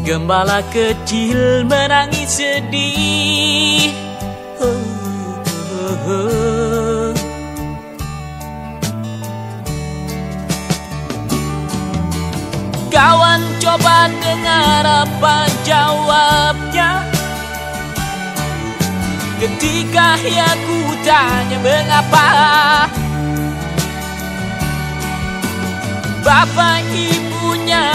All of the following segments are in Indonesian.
Gembala kecil menangis sedih. Kawan coba dengar apa jawabnya Ketika aku tanya mengapa Bapak ibunya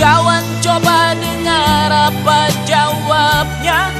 Kawan coba dengar apa jawabnya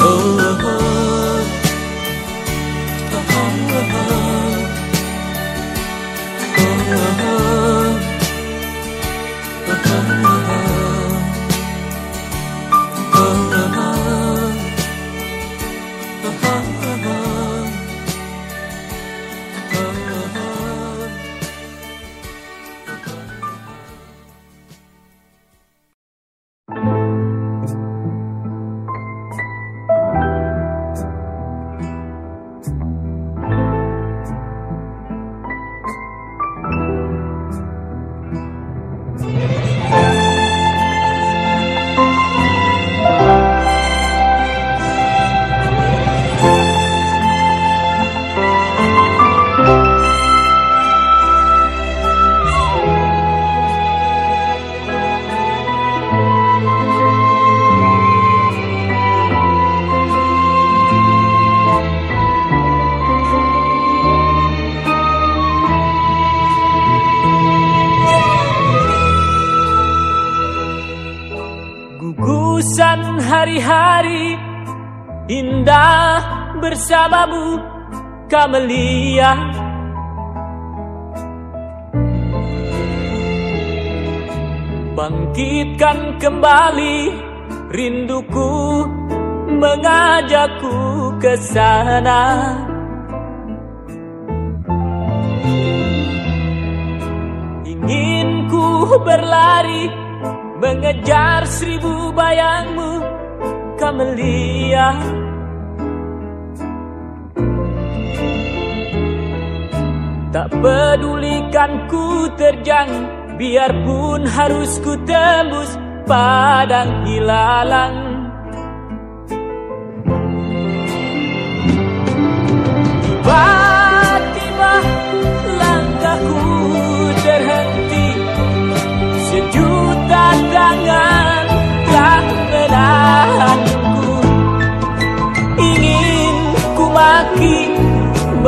Oh, oh, oh, hari-hari indah bersamamu Kamelia Bangkitkan kembali rinduku mengajakku ke sana. Ingin ku berlari mengejar seribu bayangmu Kamelia Tak pedulikan ku terjang Biarpun harus ku tembus padang hilalang. Tiba-tiba langkahku terhenti Sejuta tangan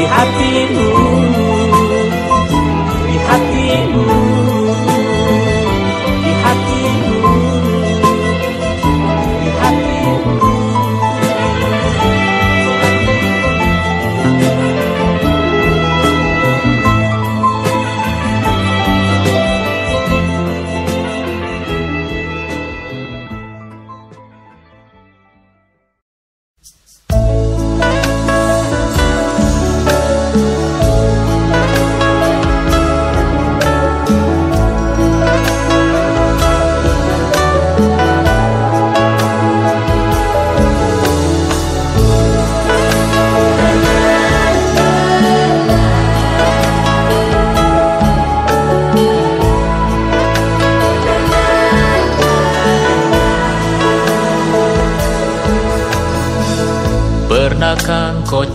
Di hatimu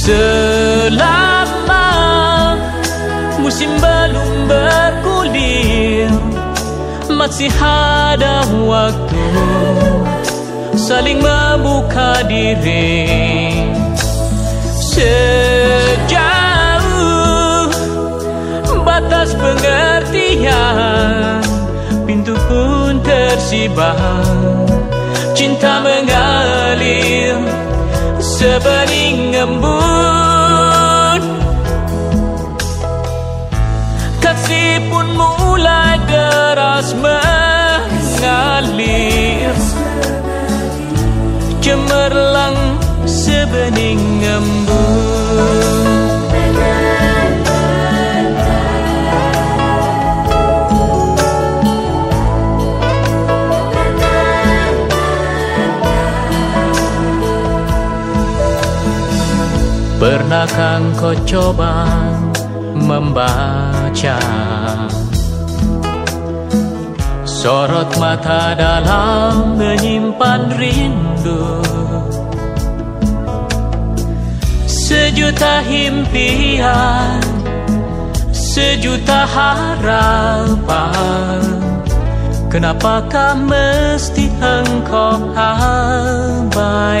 Selama musim belum bergulir Masih ada waktu saling membuka diri. Sejauh batas pengertian Pintu pun tersibak Cinta mengalir sebening embun Kasih pun mulai deras mengalir. Cemerlang sebening embun Pernahkah kau coba membaca. Sorot mata dalam menyimpan rindu. Sejuta impian Sejuta harapan. Kenapakah mesti engkau abaikan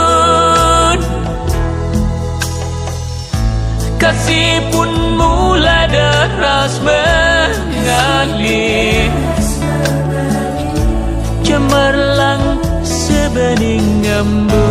Kasih pun mulai deras mengalir Cemerlang sebening embun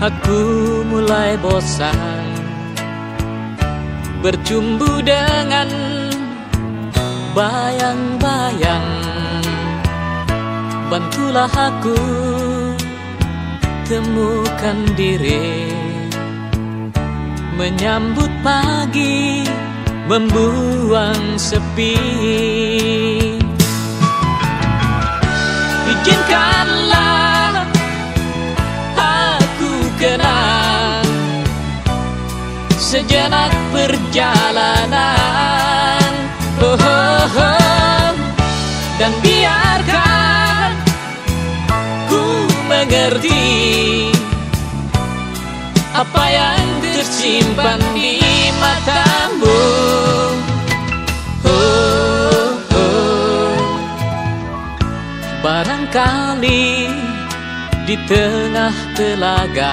aku mulai bosan Bercumbu dengan bayang-bayang. Bantulah aku temukan diri Menyambut pagi membuang sepi. Izinkanlah sejenak perjalanan oh, oh, oh. Dan biarkan ku mengerti Apa yang tersimpan di matamu. Oh, oh. Barangkali di tengah telaga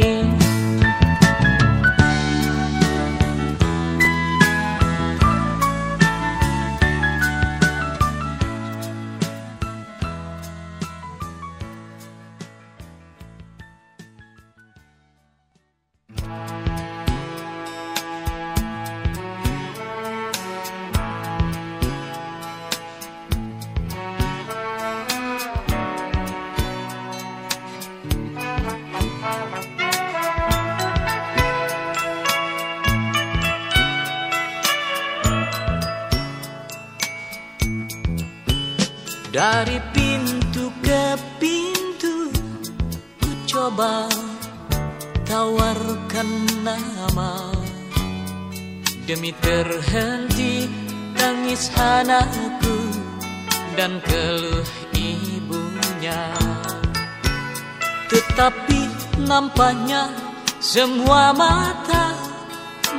nampaknya semua mata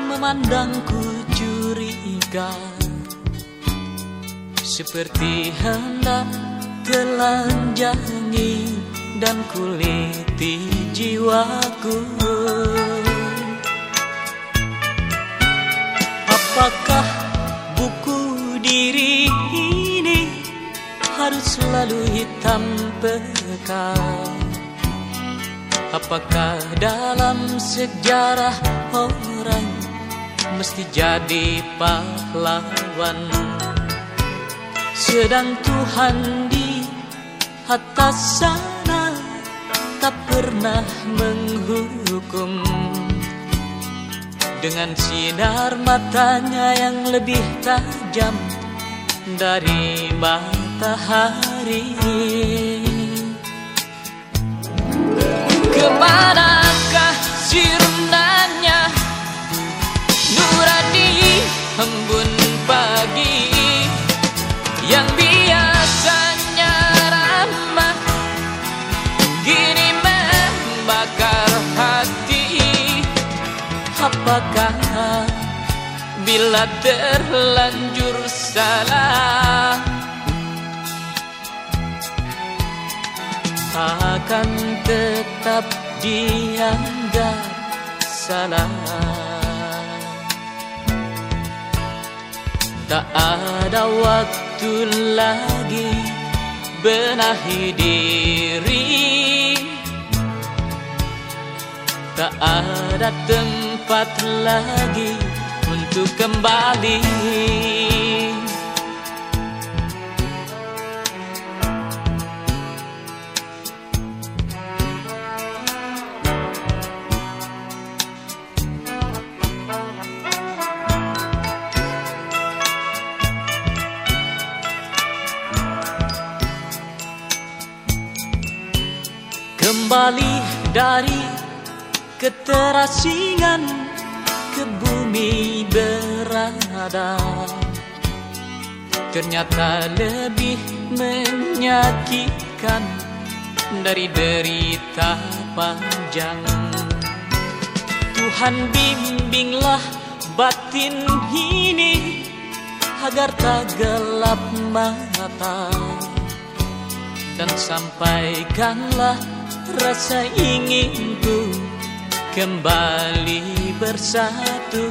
Memandangku curiga. Seperti hendak telanjangi dan kuliti jiwaku. Apakah buku diri ini harus selalu hitam pekat Apakah dalam sejarah orang mesti jadi pahlawan? Sedang Tuhan di atas sana tak pernah menghukum. Dengan sinar matanya yang lebih tajam dari matahari Ke manakah sirnanya? Nurani embun pagi yang biasanya ramah. Gini membakar hati. Apakah bila terlanjur salah Akan tetap dianggap salah. Tak ada waktu lagi benahi diri. Tak ada tempat lagi untuk kembali kembali dari keterasingan ke bumi berada. Ternyata lebih menyakitkan dari derita panjang. Tuhan bimbinglah batin ini agar tak gelap mata. Dan sampaikanlah rasa inginku kembali bersatu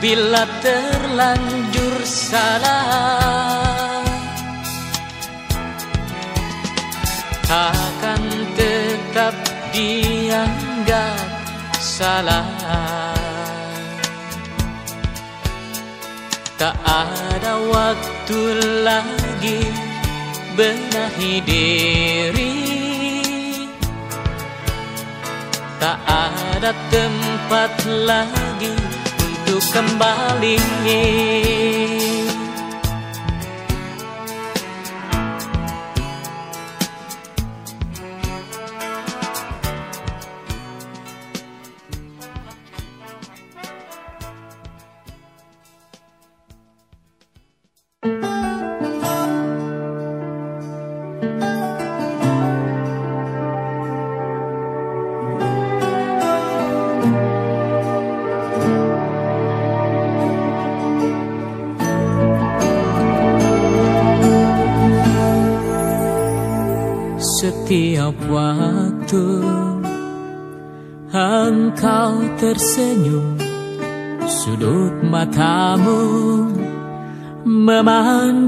bila terlanjur salah akan tetap dianggap salah. Tak ada waktu lagi benahi diri. Tak ada tempat lagi untuk kembali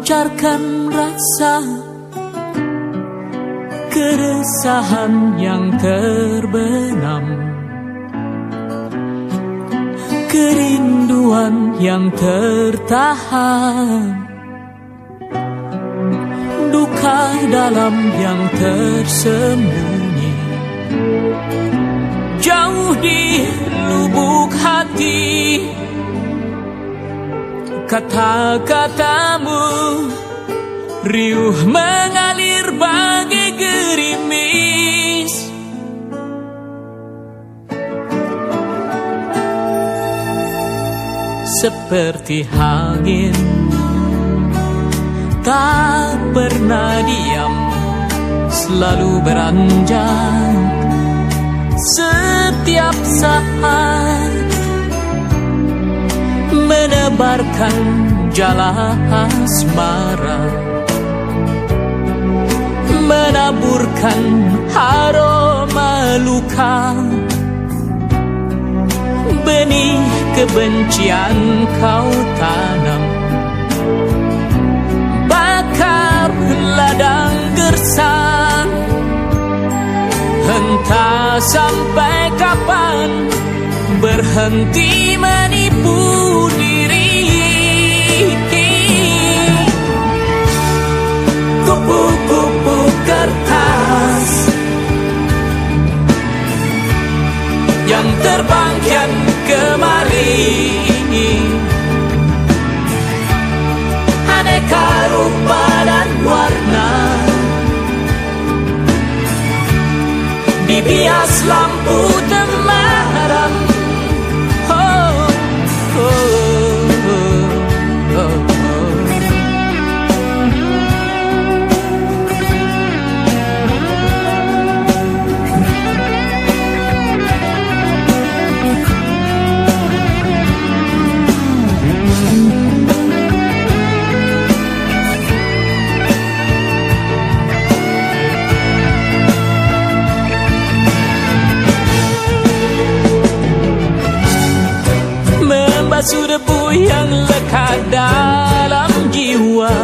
memancarkan rasa Keresahan yang terbenam Kerinduan yang tertahan duka dalam yang tersembunyi. Jauh di lubuk hati Kata-katamu Riuh mengalir bagai gerimis. Seperti angin tak pernah diam Selalu beranjak Setiap saat Menebarkan jala asmara Menaburkan aroma luka Benih kebencian kau tanam. Ladang gersang Entah sampai kapan berhenti menipu Yang terbang kian kemari. Aneka rupa dan warna. Dibias lampu temaram yang lekat dalam jiwa.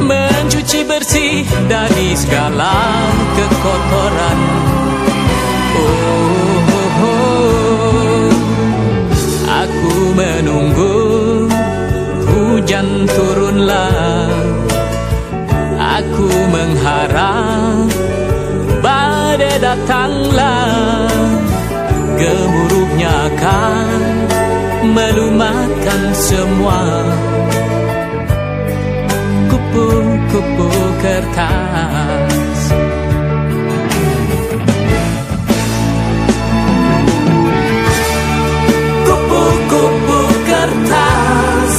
Mencuci bersih dari segala kekotoran. Oh, oh, oh. Aku menunggu hujan turunlah. Aku mengharap badai datanglah. Gemuruhnya akan Melumatkan semua. Kupu-kupu kertas. Kupu-kupu kertas.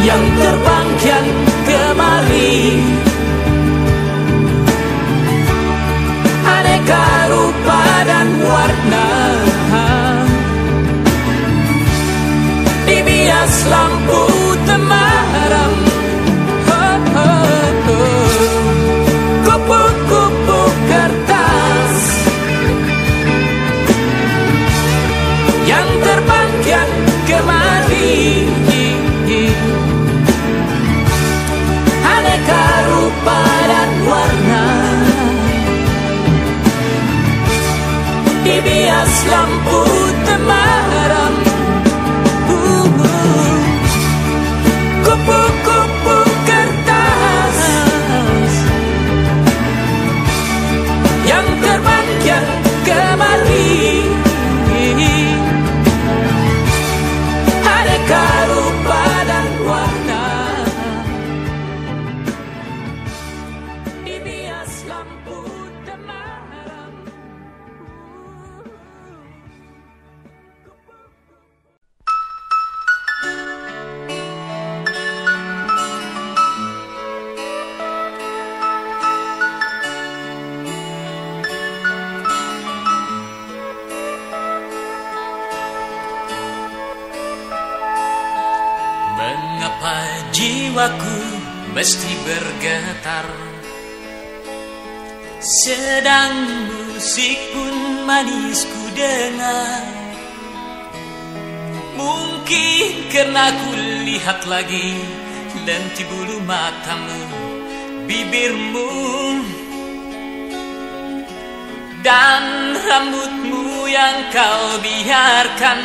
Yang terbang kian kemari Lampu temaram. Oh, oh, oh. Kupu-kupu kertas. Yang terbang kian kemari. Aneka rupa dan warna. Dibias lampu matamu, bibirmu Dan rambutmu yang kau biarkan.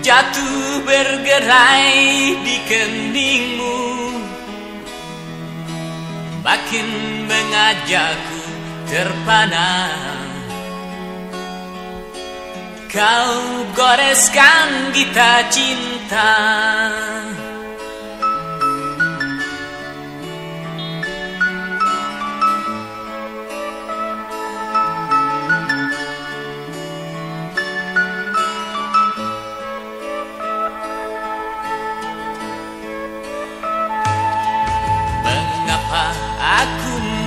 Jatuh bergerai di keningmu Makin mengajakku terpana. Kau goreskan kita cinta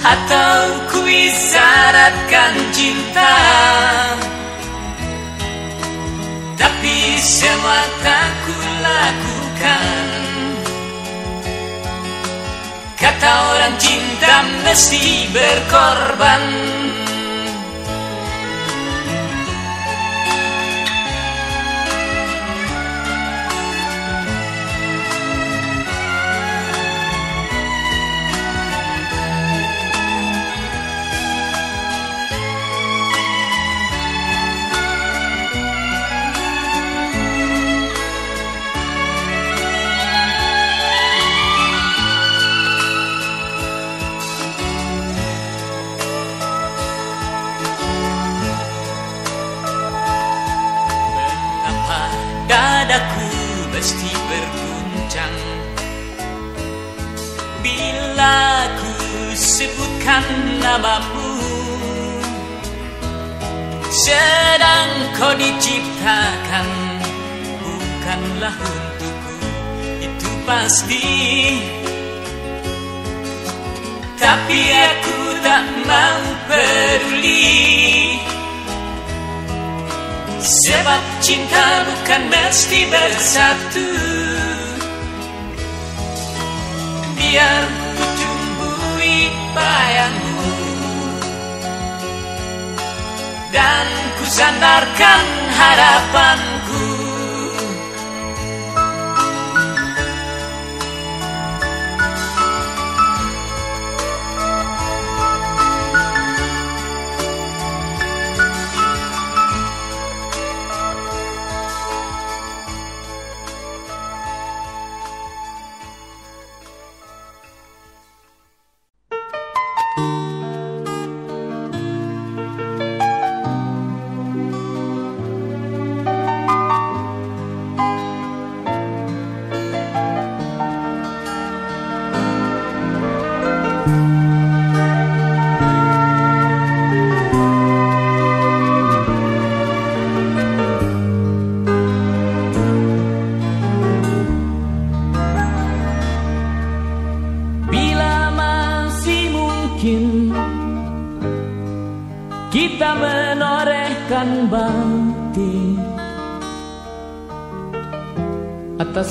atau ku isyaratkan cinta. Tapi semua tak ku lakukan. Kata orang cinta mesti berkorban Bila ku sebutkan namamu. Sedang kau diciptakan Bukanlah untukku Itu pasti. Tapi aku tak mau peduli. Sebab cinta bukan mesti bersatu. Biar bayangmu Dan ku sandarkan harapanku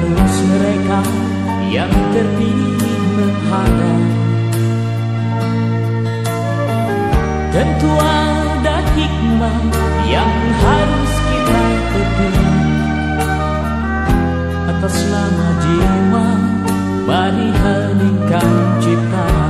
Harus mereka yang terpilih menghadap Tentu ada hikmah yang harus kita petik Atas nama jiwa mari heningkan cipta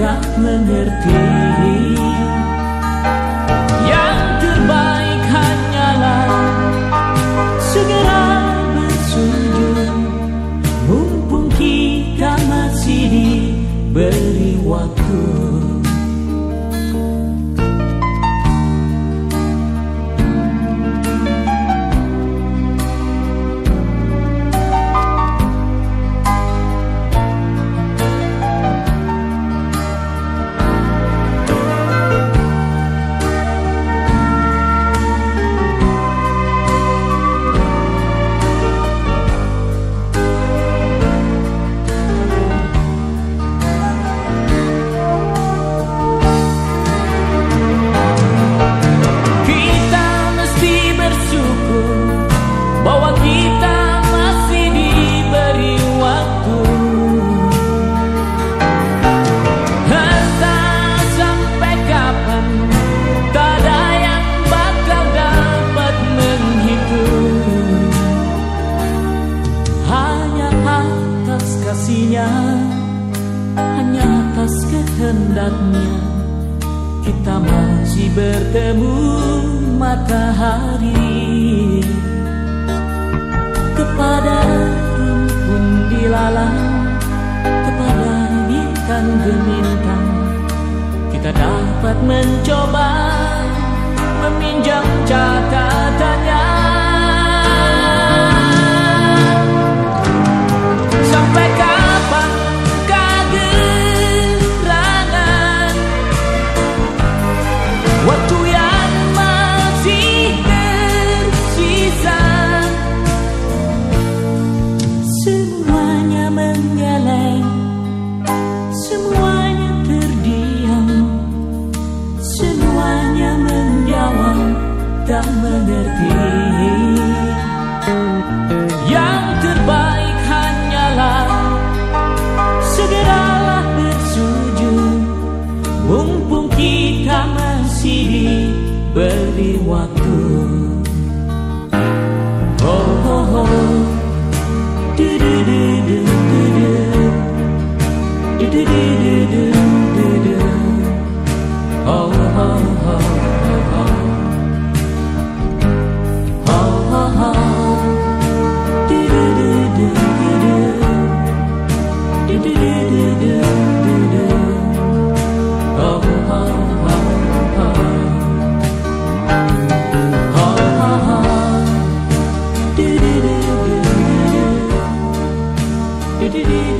Tak mengerti. Yang terbaik hanyalah Segera bersujud Mumpung kita masih diberi waktu do do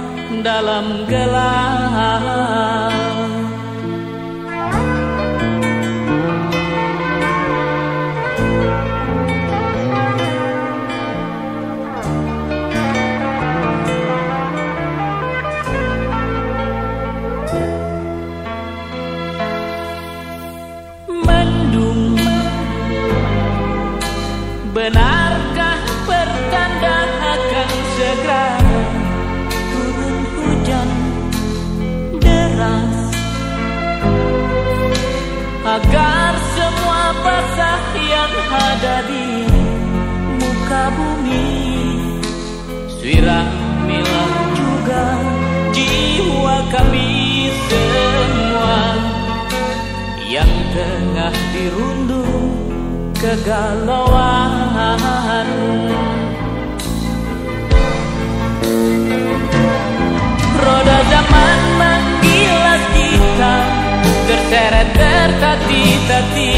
dalam gelap. ada di muka bumi. Siramilah juga jiwa kami semua Yang tengah dirundung kegalauan. Roda zaman menggilas kita Terseret tertati-tati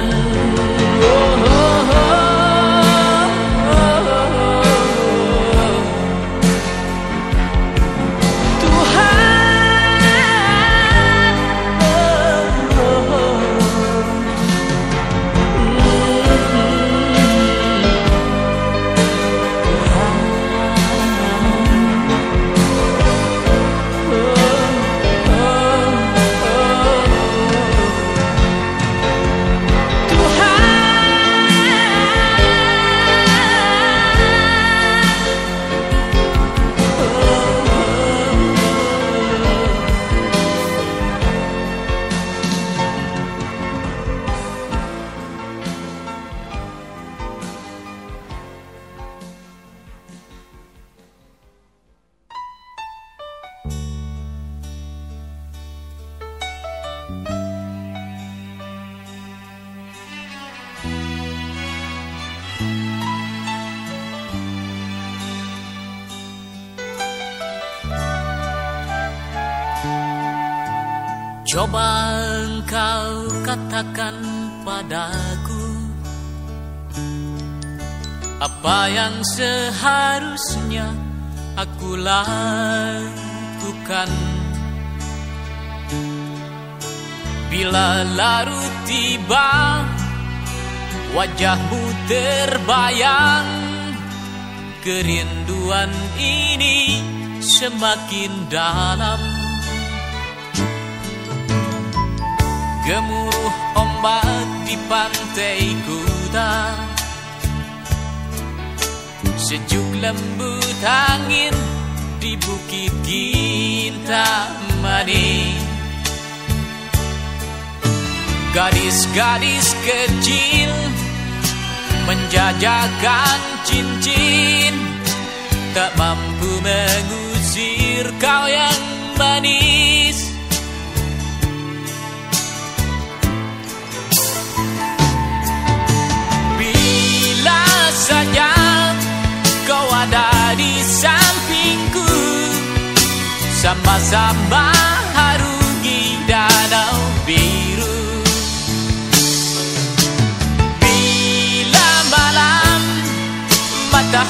Coba Bila larut tiba Wajahmu terbayang. Kerinduan ini semakin dalam. Gemuruh ombak di pantai kuta Sejuk lembut angin di bukit Kintamani. Gadis-gadis kecil menjajakan cincin Tak mampu mengusir kau yang manis Sama-sama harungi danau biru? Bila malam mata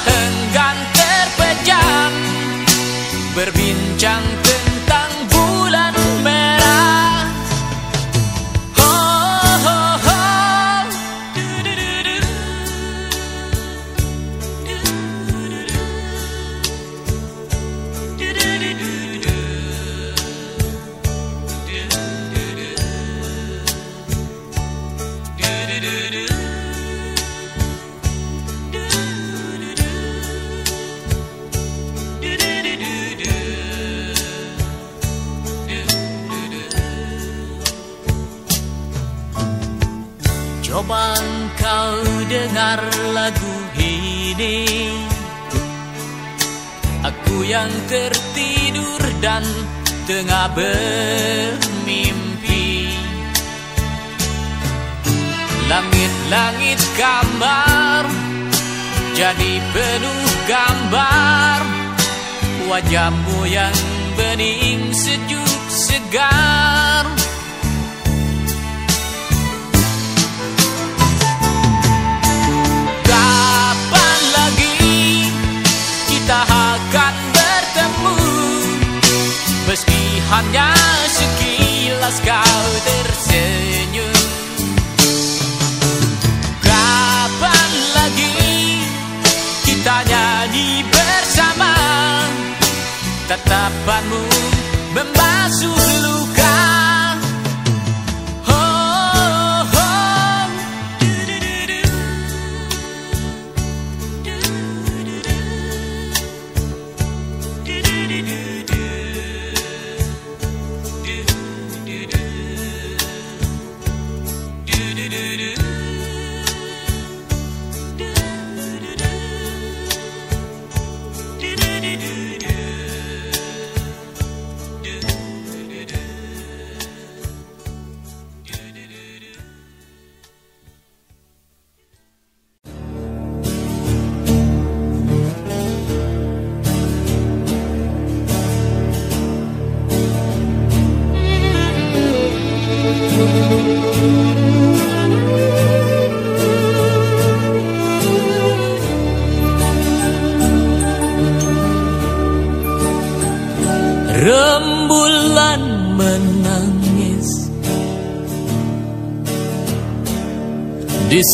tengah bermimpi. Langit-langit gambar Jadi penuh gambar. Wajahmu yang bening sejuk segar hanya sekilas kau tersenyum. Kapan lagi kita nyanyi bersama? Tatapanmu membasuh luka do do do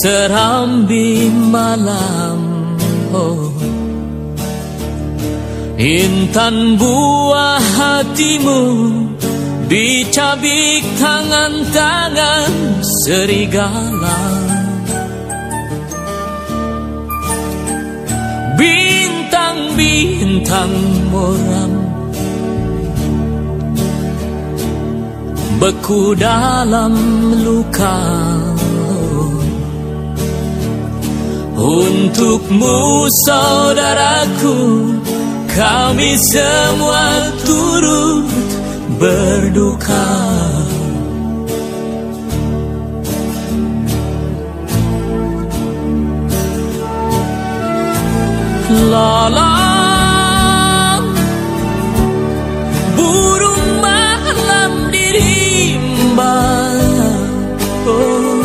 serambi malam oh. Intan buah hatimu Dicabik tangan-tangan serigala Bintang-bintang muram Beku dalam luka Untukmu saudaraku Kami semua turut berduka Lalang Burung malam di rimba oh.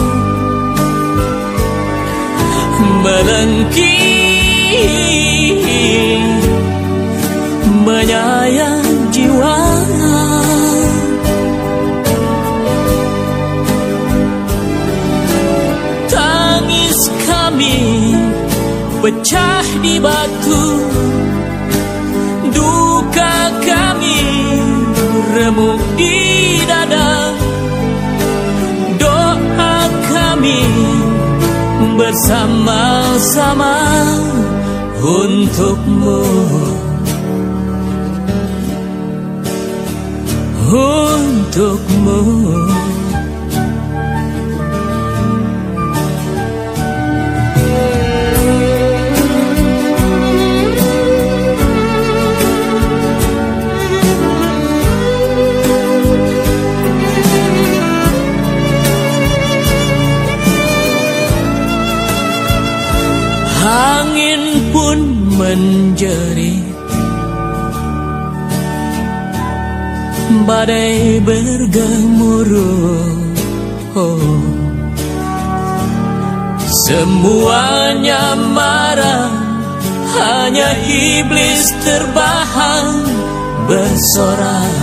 Melengki Menyayang jiwa. Tangis kami pecah di batu Duka kami remuk di dada. Doa kami bersama-sama untukmu. Untukmu menjerit Badai bergemuruh oh. Semuanya marah Hanya iblis terbahan bersorak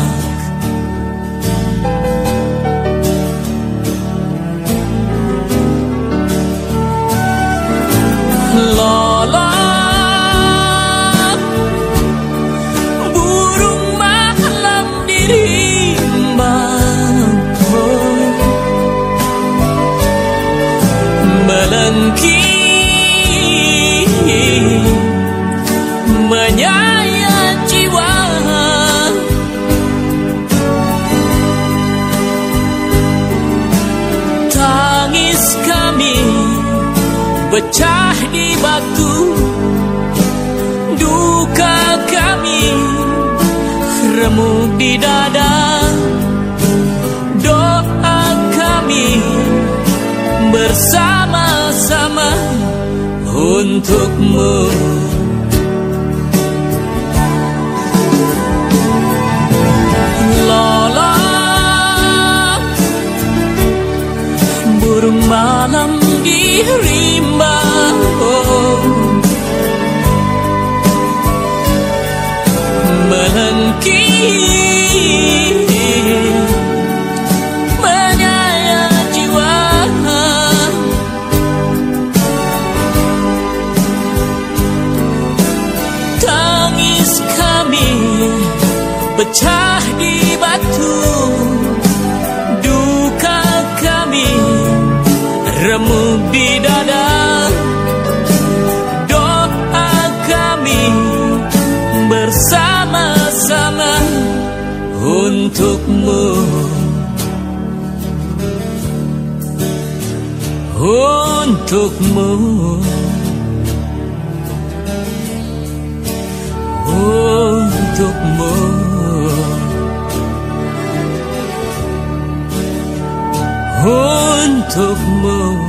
dada Doa kami bersama-sama untukmu Lalang burung malam di rimba oh. Key. Untukmu Untukmu Untukmu Untukmu Untukmu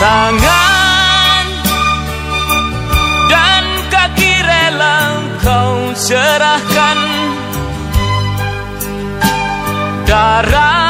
Tangan dan kaki rela kau serahkan. Darah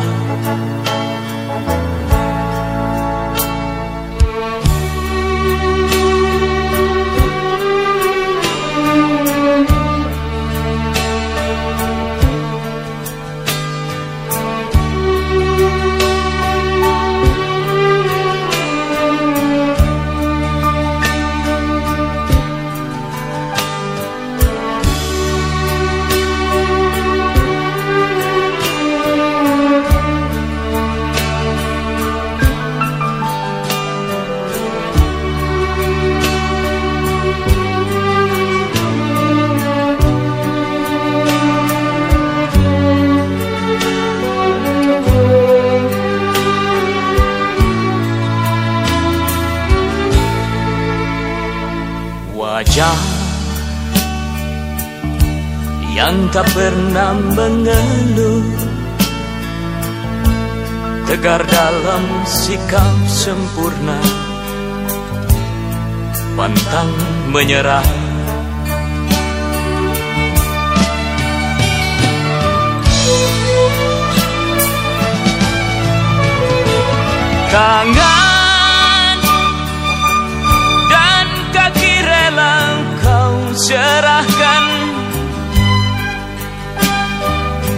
tak pernah mengeluh. Tegar dalam sikap sempurna. Pantang menyerah. Tangan dan kaki rela kau serahkan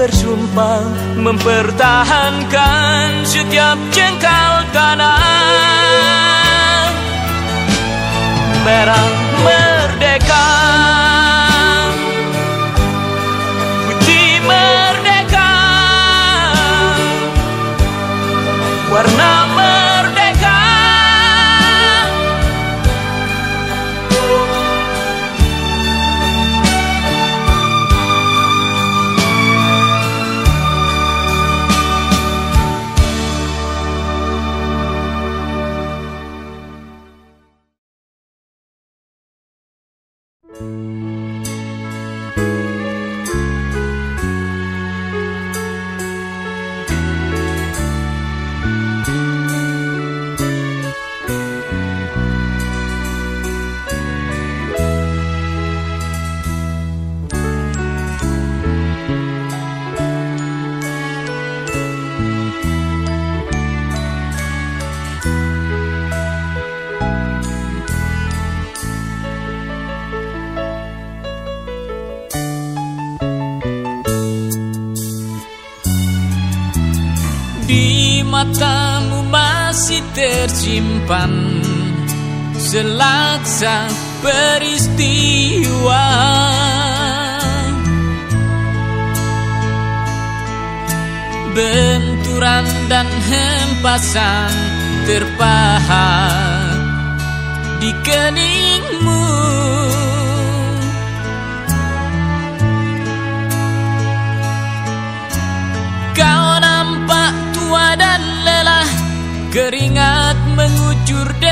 bersumpah mempertahankan setiap jengkal tanah merah merdeka tersimpan selaksa peristiwa. Benturan dan hempasan terpahat di keningmu. Kau nampak tua dan lelah Keringat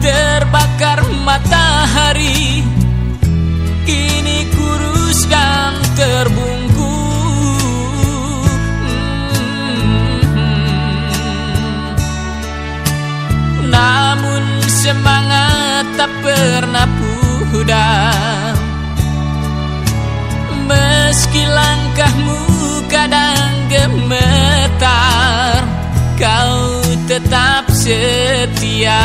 terbakar matahari. Kini kurus dan terbungku Namun semangat tak pernah pudar. Meski langkahmu kadang gemetar Kau tetap setia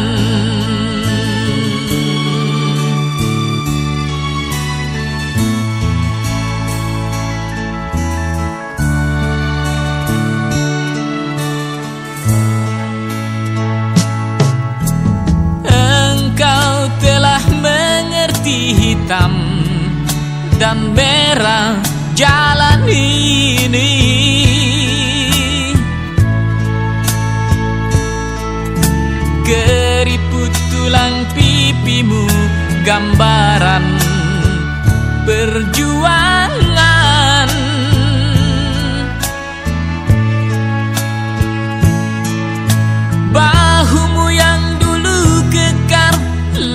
hitam dan merah jalan ini. Keriput tulang pipimu gambaran perjuangan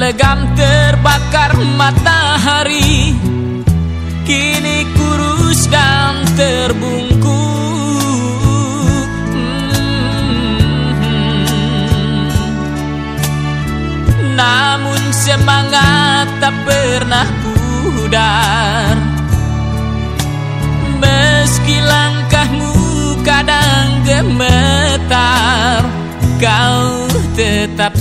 Legam terbakar matahari. Kini kurus dan terbungku Namun semangat tak pernah pudar. Meski langkahmu kadang gemetar Kau tetap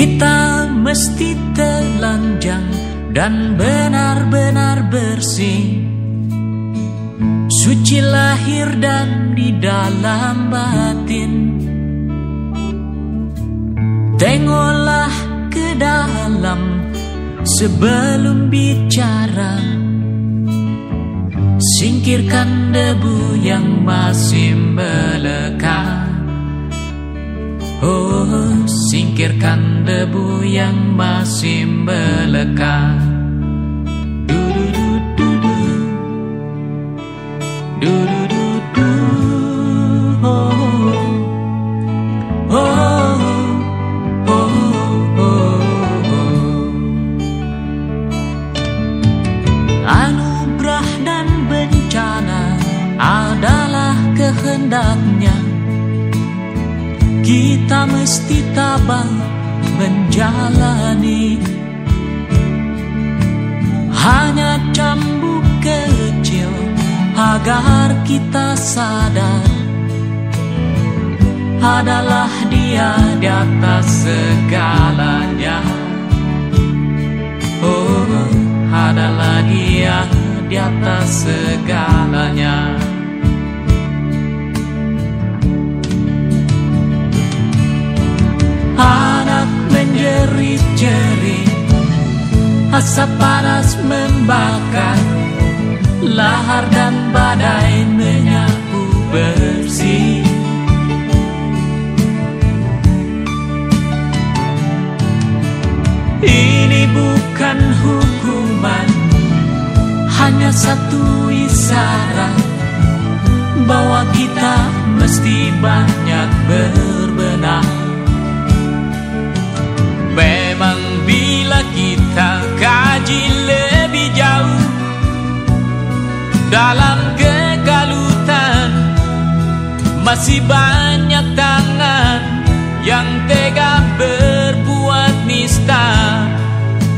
setia mesti telanjang dan benar-benar bersih. Suci lahir dan di dalam batin. Tengoklah ke dalam sebelum bicara. Singkirkan debu yang masih melekat Oh, singkirkan debu yang masih melekat yang tega berbuat nista.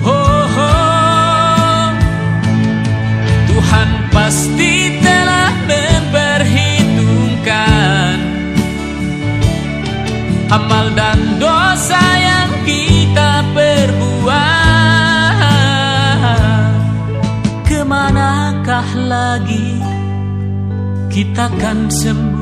Oh, oh. Tuhan pasti telah memperhitungkan Amal dan dosa yang kita perbuat. Ke manakah lagi kita kan sembunyi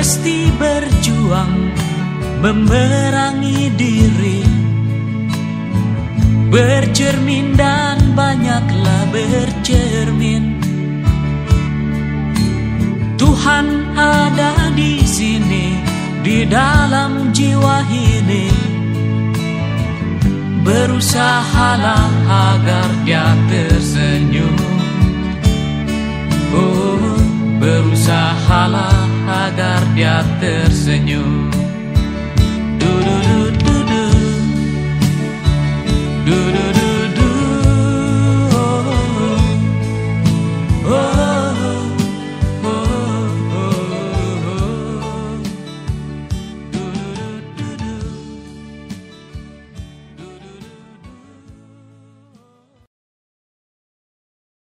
mesti berjuang memerangi diri. Bercermin dan banyaklah bercermin. Tuhan ada di sini di dalam jiwa ini. Berusahalah agar dia tersenyum. Oh, berusahalah agar dia tersenyum.